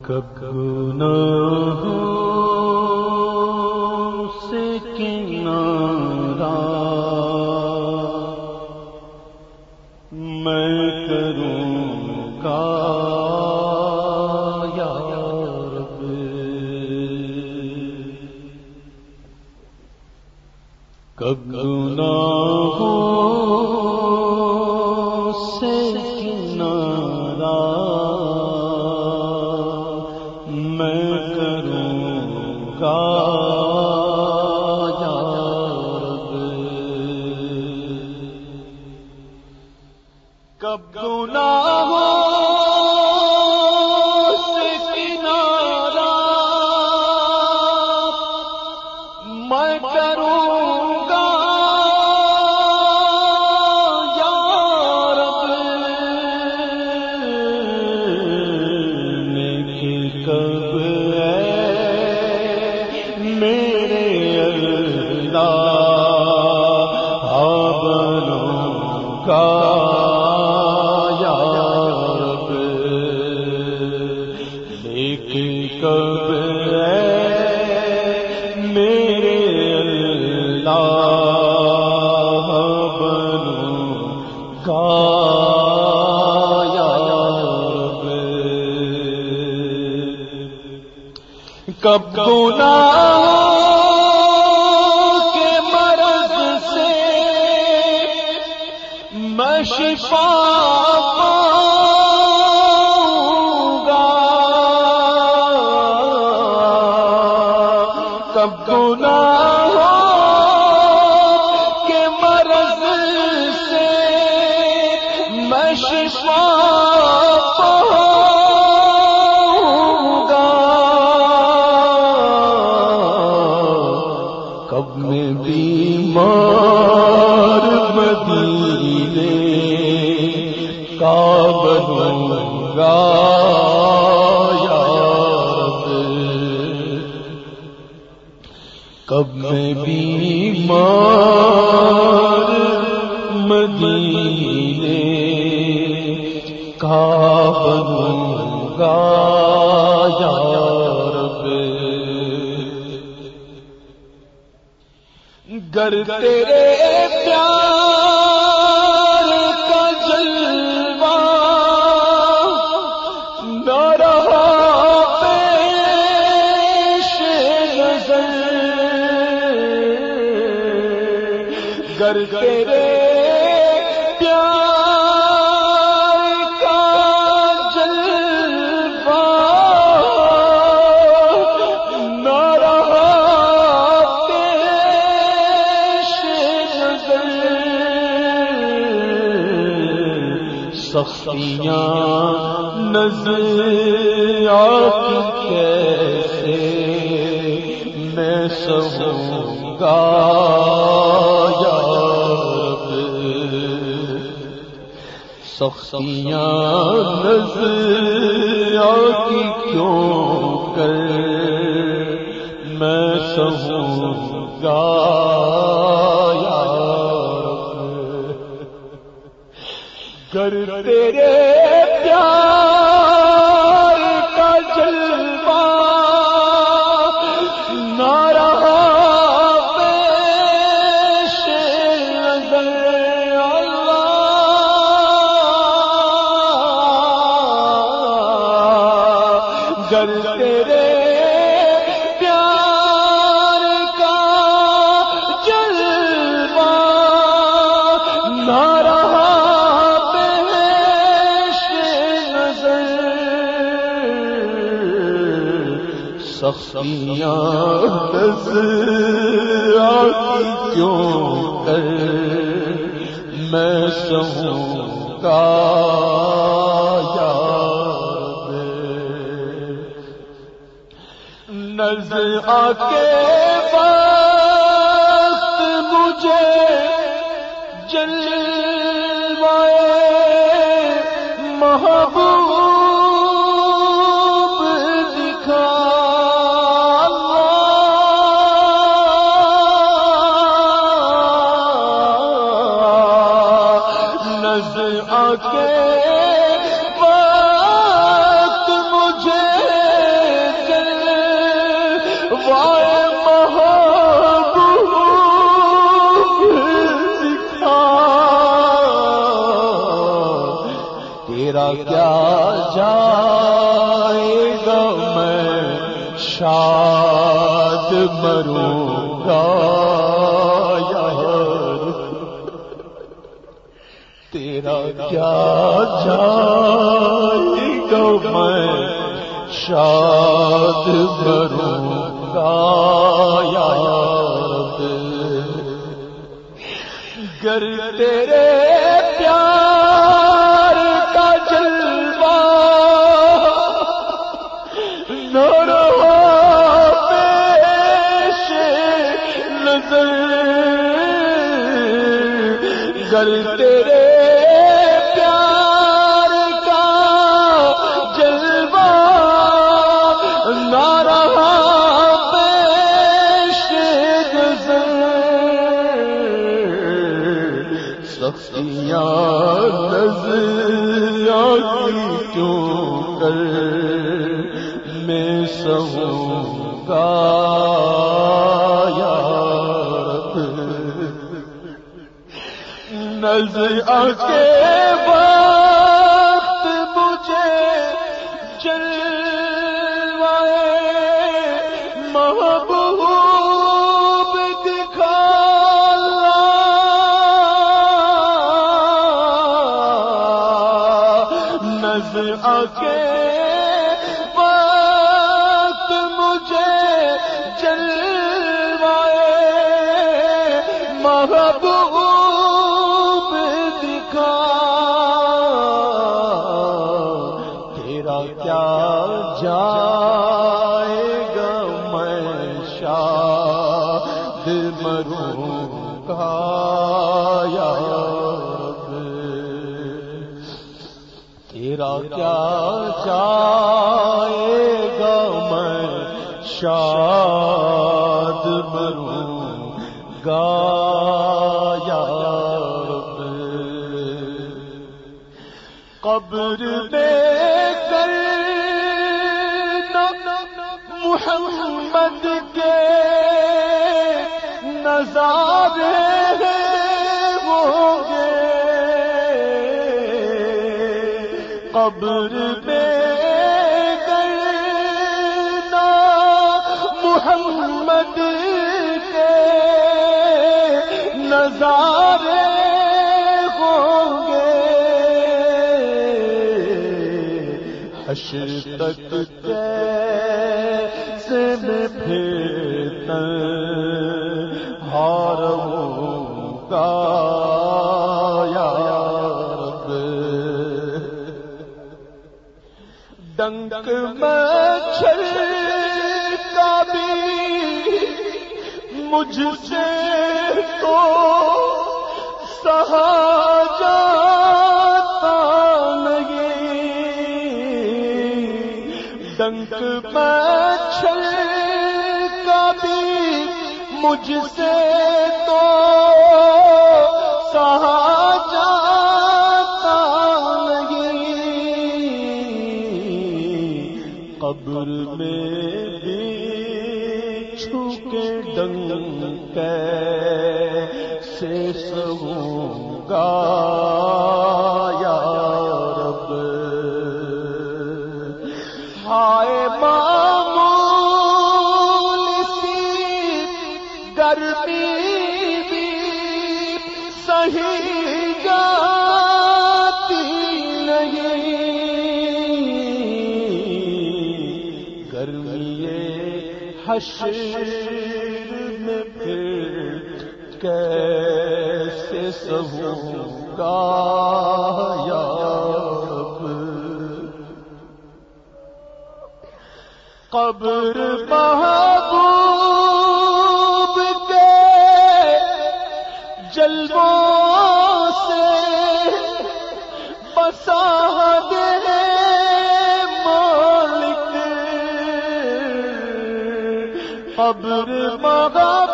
کب نہ ہو کب لیکن کب میرے اللہ کا کب گناہ کے مرض سے مشفا گر تیرے پیار سختیاں، نظر آتی کیسے؟ میں سہوں گا یا سختیاں، نظر آتی کیوں کر؟ میں سہوں تیرے کیوں کر میں سہوں کا نظر آ کے وقت مجھے جلوائے محبوب کیا جائے گا میں شاد مروں گا تیرا کیا جائے گا میں شاد مروں گا یار گر تیرے نظر کے وقت جا نظارے ہوں گے۔ قبر میں گئے محمد کے نظارے ہوں گے۔ حشر تک پھر گا ڈنک مچھر کا بھی مجھ سے تو سہا جاتا نہیں۔ ڈنک مچھر کا بھی مجھ سے کیسے سہوں گا۔ قبر محبوب کے جلووں سے بسا دے مالک قبر محبوب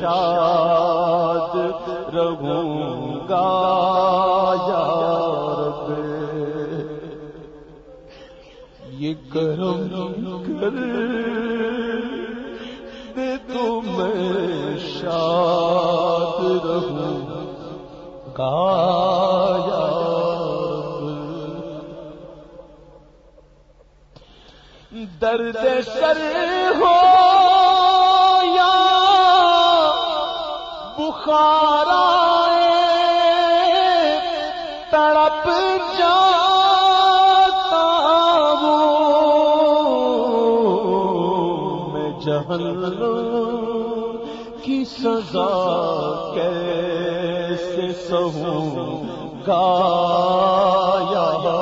شاد رہوں گا یا رب۔ یہ کرم کر دے تو میں شاد رہوں گا یا رب۔ درد سر ہو بخار تڑپ جاتا وہ میں جہنم کی سزا کیسے سہوں؟ گا گایا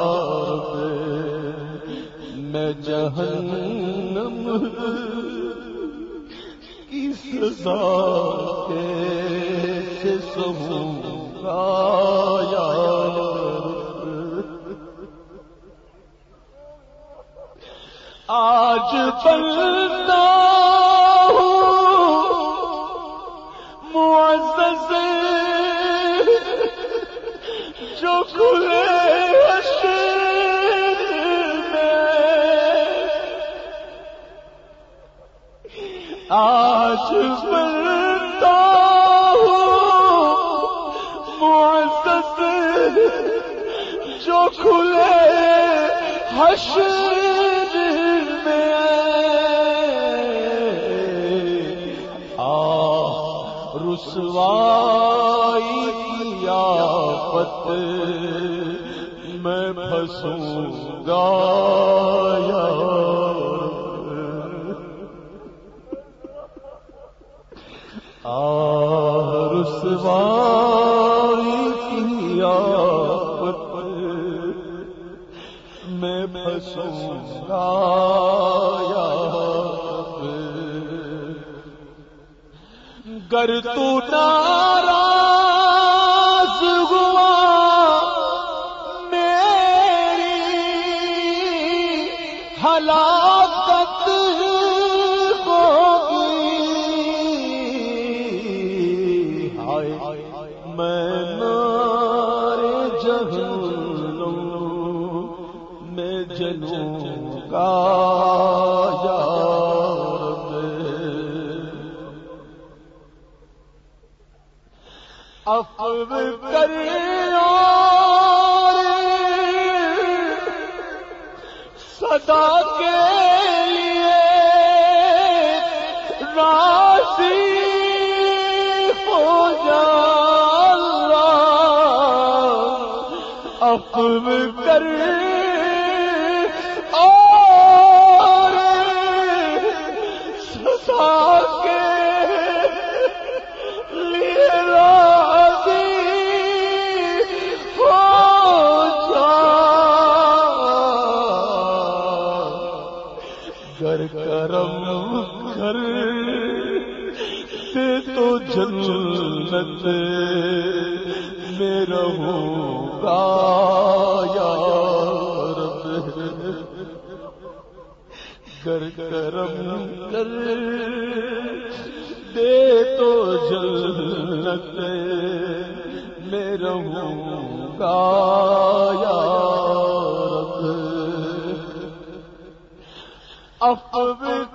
میں جہنم کی سزا کیسے سہوں گایا آج بلتا معزز جو کھلے میں۔ آج بلتا کھلے حشر میں۔ آ رسوائی کی آفت میں پھنسوں گا۔ میں نارے جہنم میں جلوں گا یا افو کر صدا کے کر رہوں گا یا رب۔ افو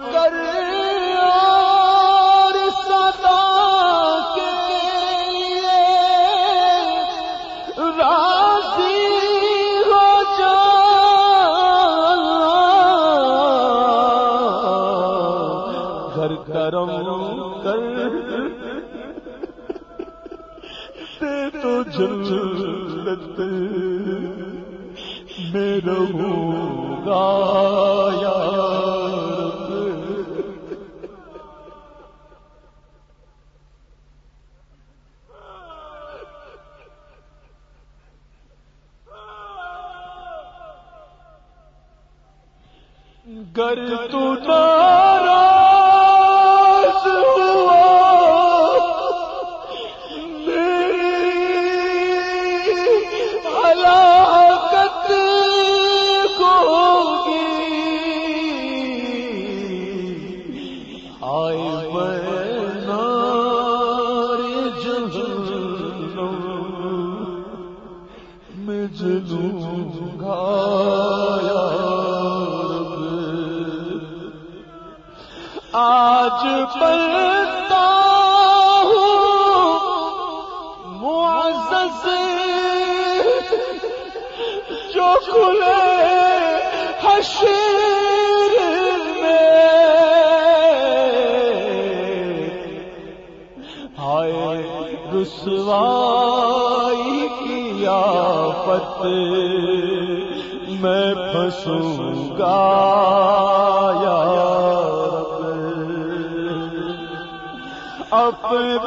گر تو ناراض ہوا۔ میری ہلاکت ہوگی۔ آئے میں جہنم میں جلوں گا۔ آج بلتا ہوں معزز جو کھلے حشر رسوائی کی آفت میں پھنسوں گا۔ اپنے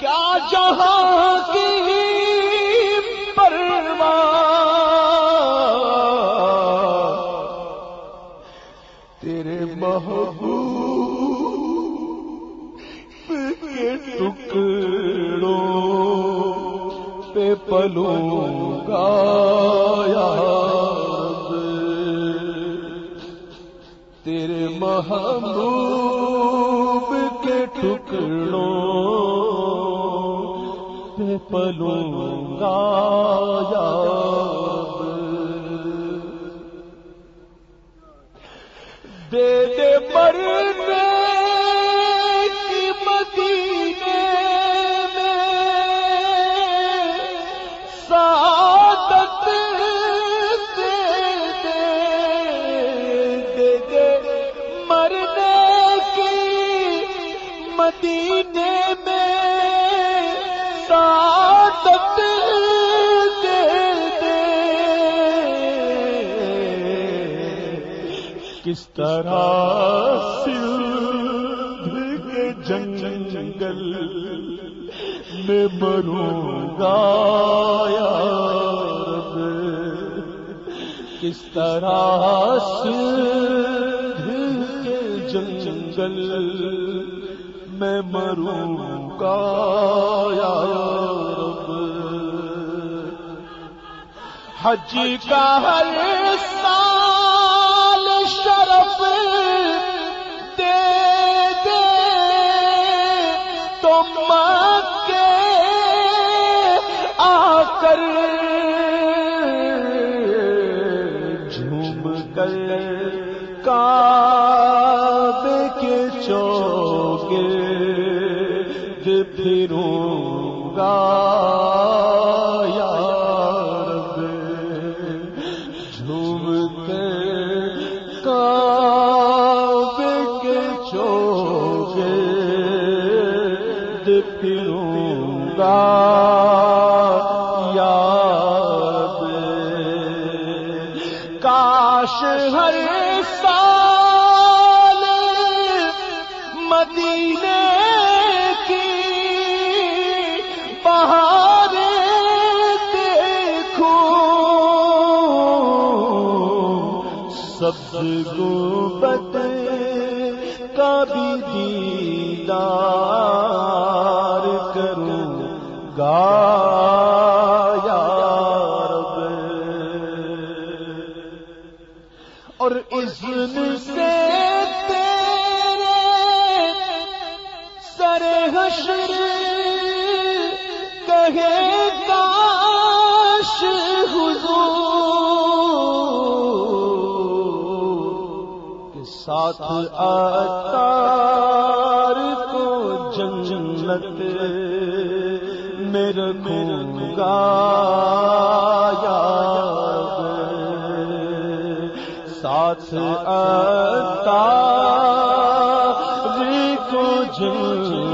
کر جہاں کی پروا۔ تیرے محبوب کے ٹکڑوں پہ پلوں گا محبوب کے ٹکڑوں پلوں گا جنگل میں مروں گا کس طرح کے جنگل میں مروں گا حج کا ہر پھروں سبز گوبت کا بھی دیدار ساتھ آتار کو جنت میرے گا ساتھ آتار کو جنت